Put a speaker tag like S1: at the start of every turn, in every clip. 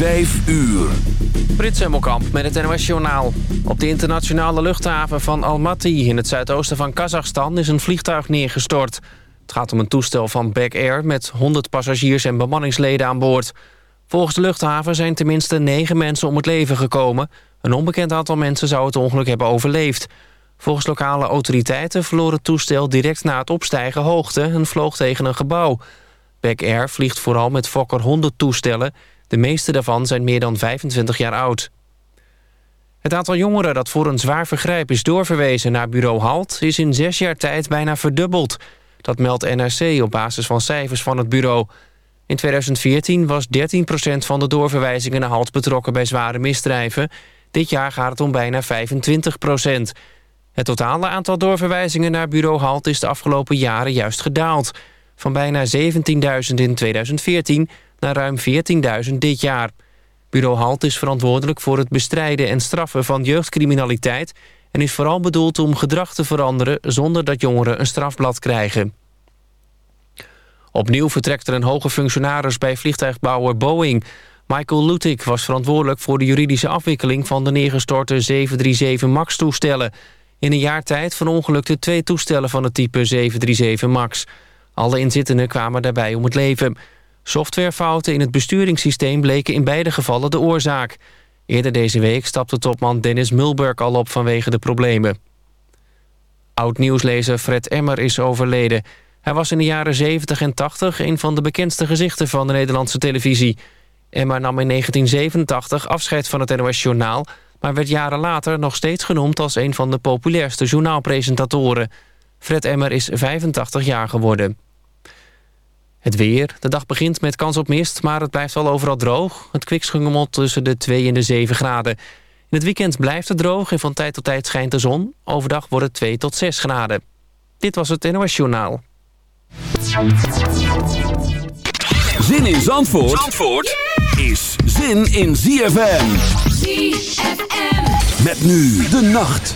S1: 5 uur.
S2: Frits Hemmelkamp met het NOS Journaal. Op de internationale luchthaven van Almaty in het zuidoosten van Kazachstan is een vliegtuig neergestort. Het gaat om een toestel van Back Air met 100 passagiers en bemanningsleden aan boord. Volgens de luchthaven zijn tenminste 9 mensen om het leven gekomen. Een onbekend aantal mensen zou het ongeluk hebben overleefd. Volgens lokale autoriteiten verloor het toestel direct na het opstijgen hoogte... en vloog tegen een gebouw. Back Air vliegt vooral met Fokker 100 toestellen... De meeste daarvan zijn meer dan 25 jaar oud. Het aantal jongeren dat voor een zwaar vergrijp is doorverwezen naar bureau HALT... is in zes jaar tijd bijna verdubbeld. Dat meldt NRC op basis van cijfers van het bureau. In 2014 was 13% van de doorverwijzingen naar HALT betrokken bij zware misdrijven. Dit jaar gaat het om bijna 25% Het totale aantal doorverwijzingen naar bureau HALT is de afgelopen jaren juist gedaald. Van bijna 17.000 in 2014 naar ruim 14.000 dit jaar. Bureau Halt is verantwoordelijk voor het bestrijden en straffen van jeugdcriminaliteit... en is vooral bedoeld om gedrag te veranderen zonder dat jongeren een strafblad krijgen. Opnieuw vertrekt er een hoge functionaris bij vliegtuigbouwer Boeing. Michael Lutik was verantwoordelijk voor de juridische afwikkeling... van de neergestorte 737 MAX-toestellen. In een jaar tijd verongelukten twee toestellen van het type 737 MAX. Alle inzittenden kwamen daarbij om het leven... Softwarefouten in het besturingssysteem bleken in beide gevallen de oorzaak. Eerder deze week stapte topman Dennis Mulberg al op vanwege de problemen. Oud-nieuwslezer Fred Emmer is overleden. Hij was in de jaren 70 en 80 een van de bekendste gezichten van de Nederlandse televisie. Emmer nam in 1987 afscheid van het NOS Journaal... maar werd jaren later nog steeds genoemd als een van de populairste journaalpresentatoren. Fred Emmer is 85 jaar geworden. Het weer. De dag begint met kans op mist, maar het blijft wel overal droog. Het kwikschungemot tussen de 2 en de 7 graden. In het weekend blijft het droog en van tijd tot tijd schijnt de zon. Overdag wordt het 2 tot 6 graden. Dit was het NOS Journaal.
S1: Zin in Zandvoort, Zandvoort is zin in ZFM. ZFM. Met nu de nacht.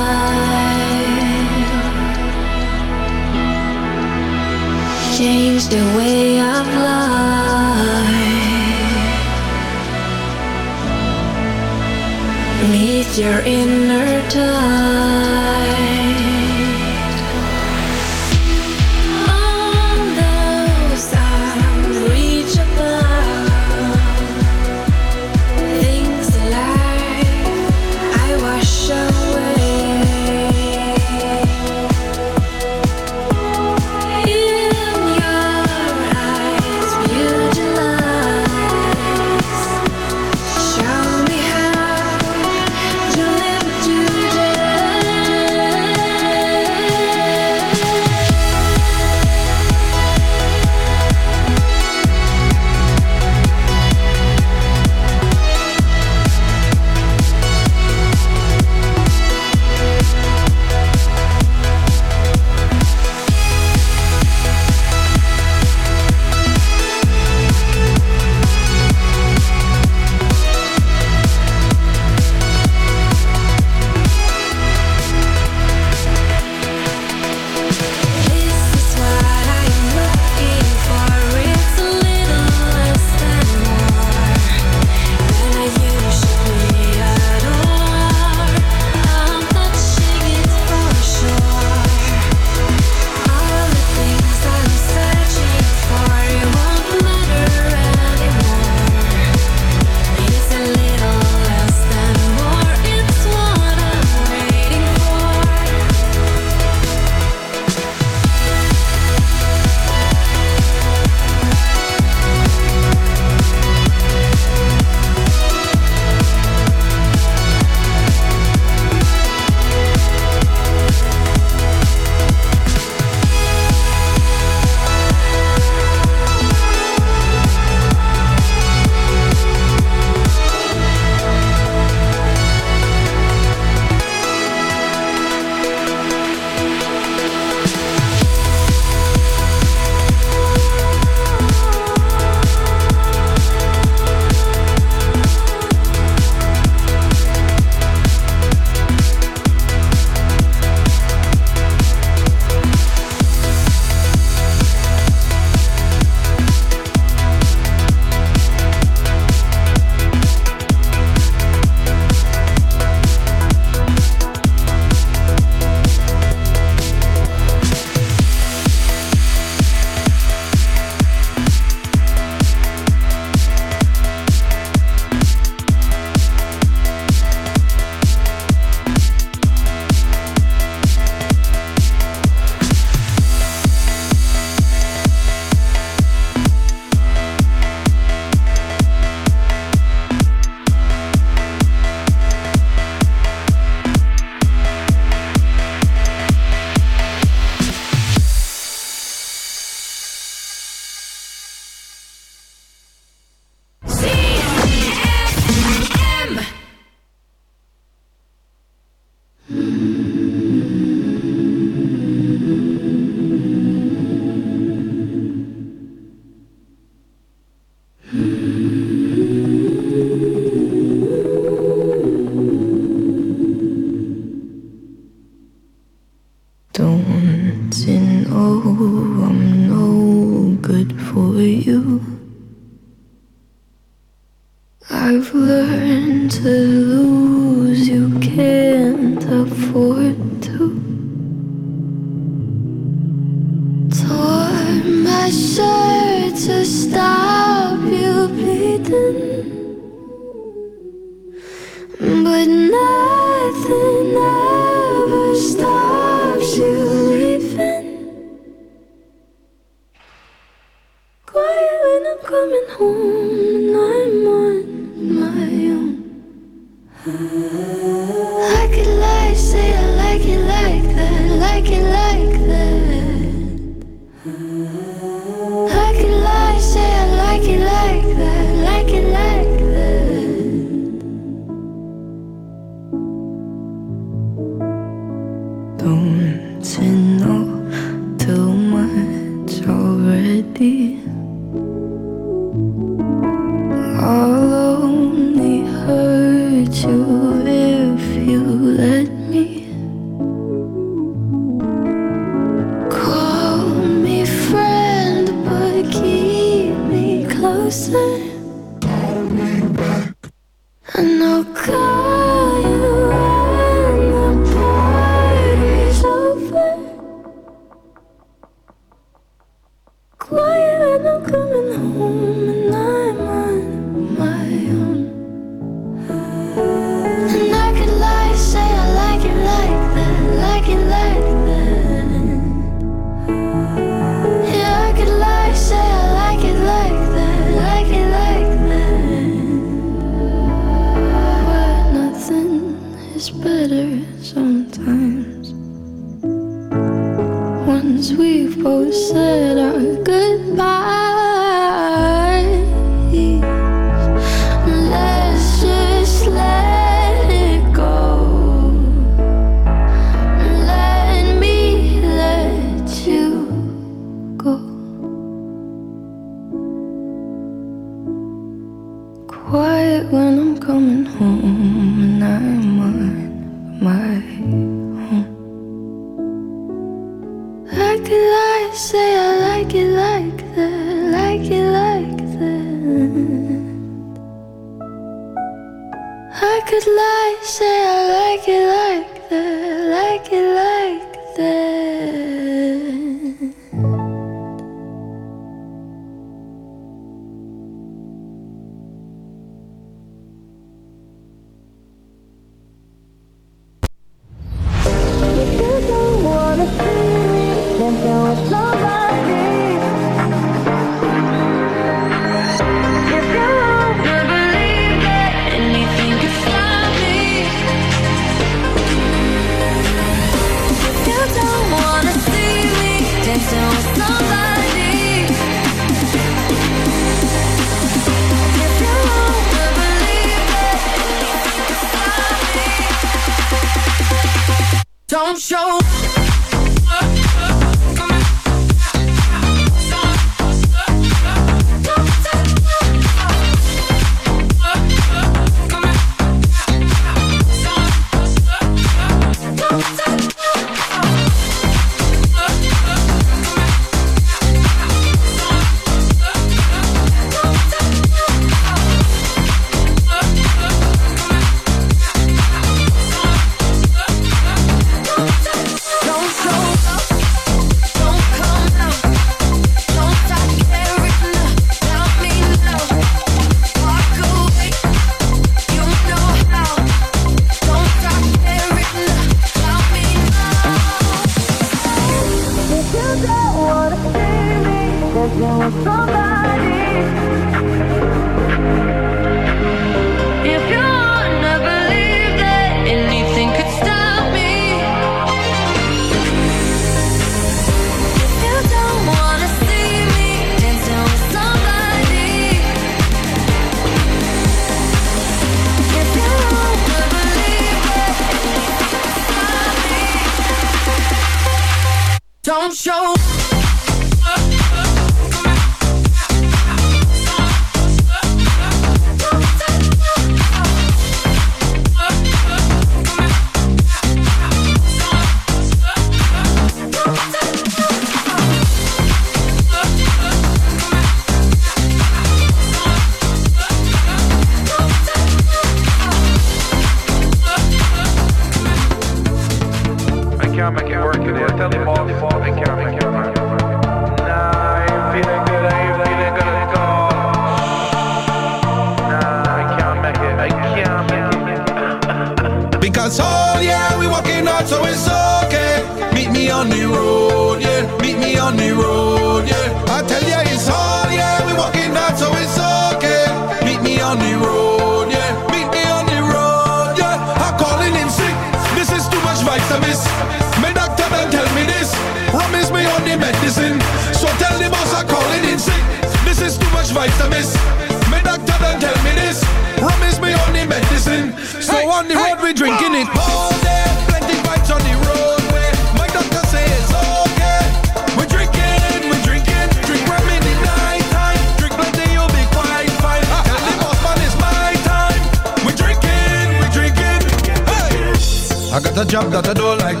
S3: job that I don't like.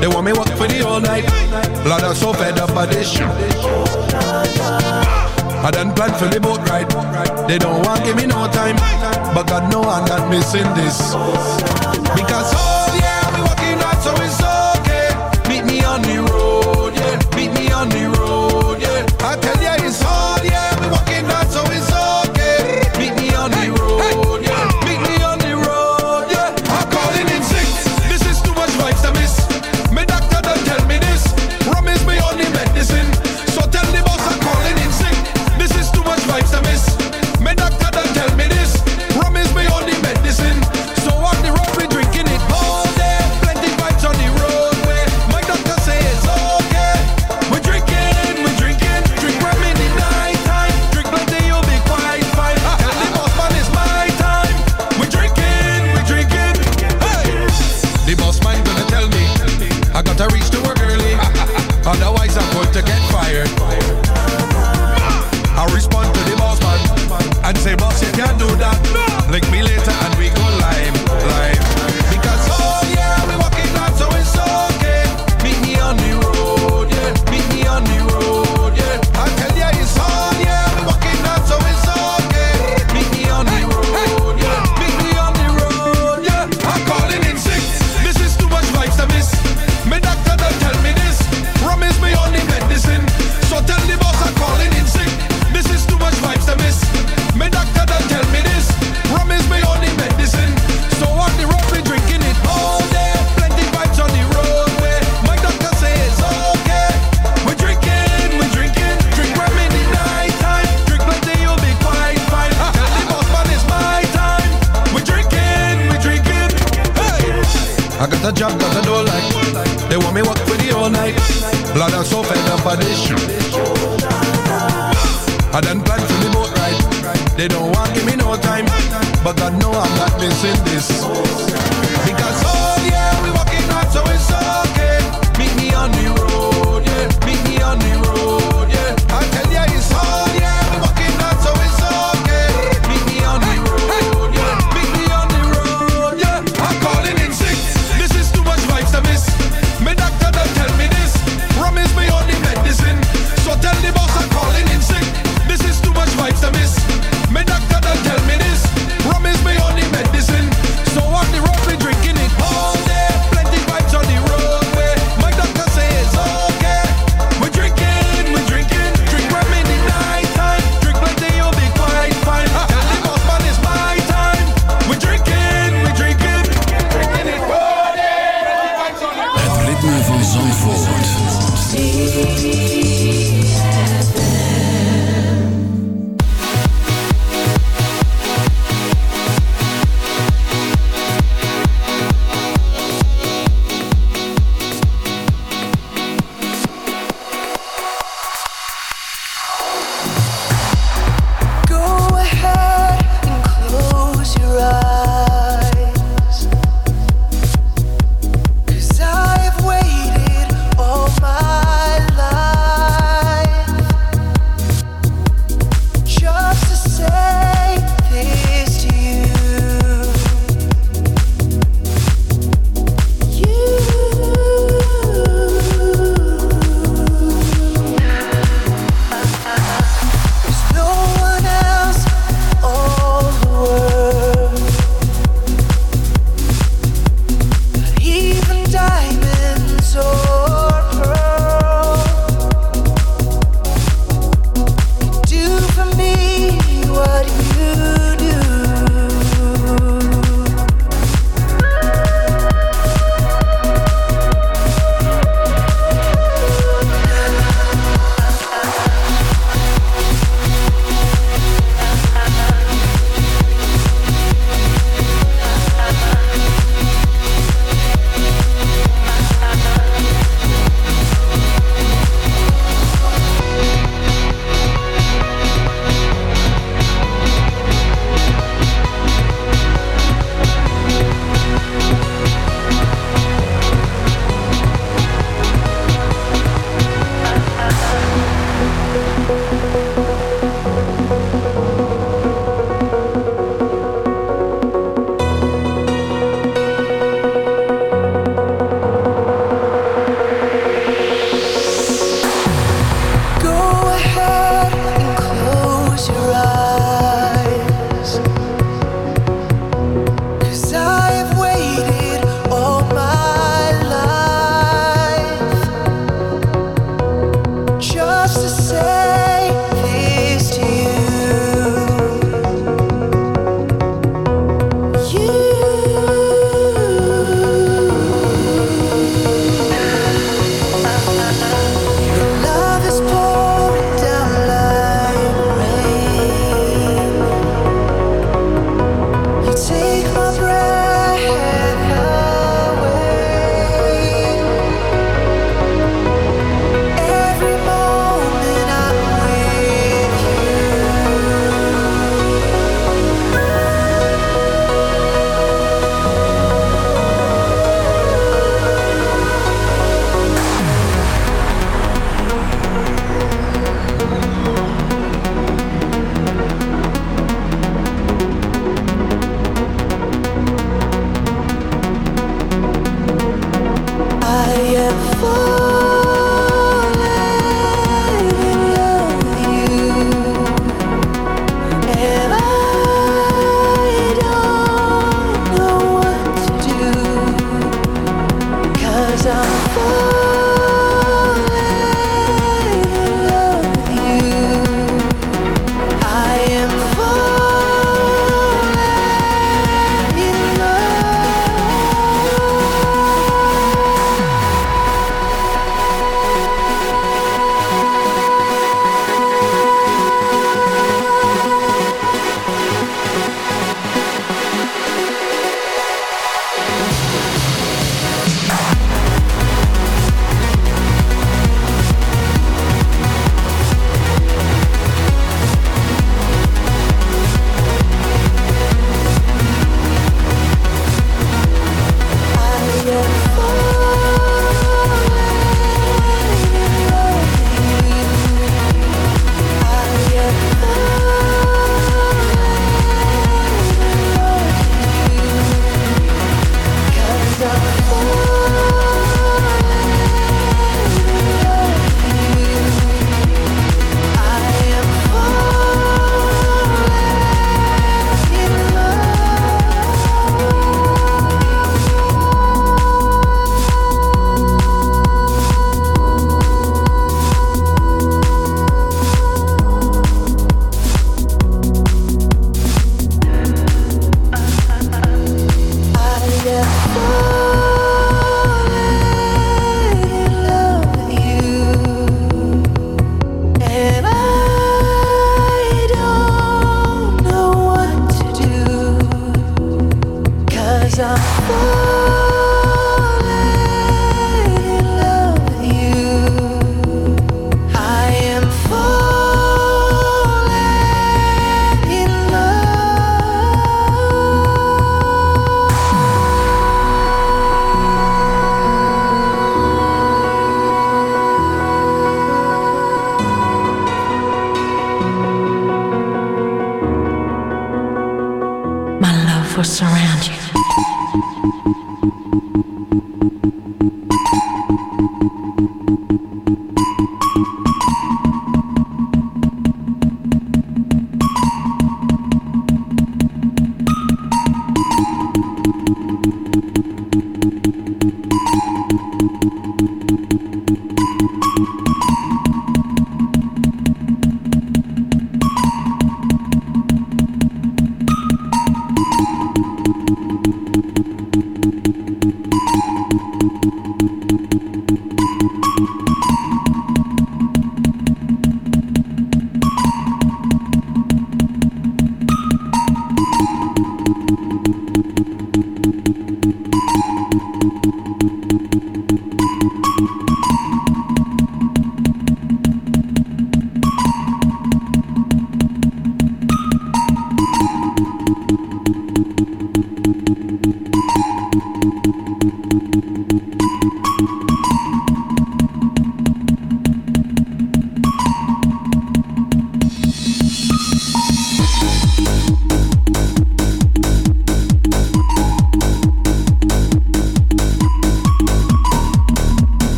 S3: They want me work for the all night. Blood, I'm so fed up by this shit. I done planned for the boat ride. They don't want give me no time. But God know I'm not missing this. Because oh yeah, we walking hard so it's okay. Meet me on the road, yeah. Meet me on the road. I'm so fed up of this shit. I done planned for the boat ride. They don't want give me no time, but God know I'm not missing this.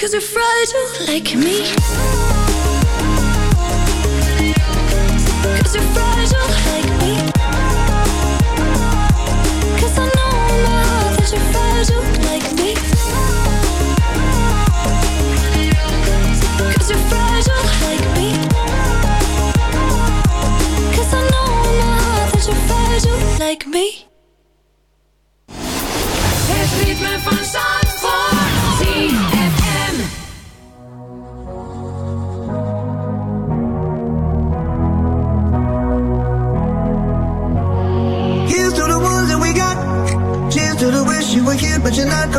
S4: Cause you're fragile like me. Cause they're fragile like me. Cause I know now that you're fragile.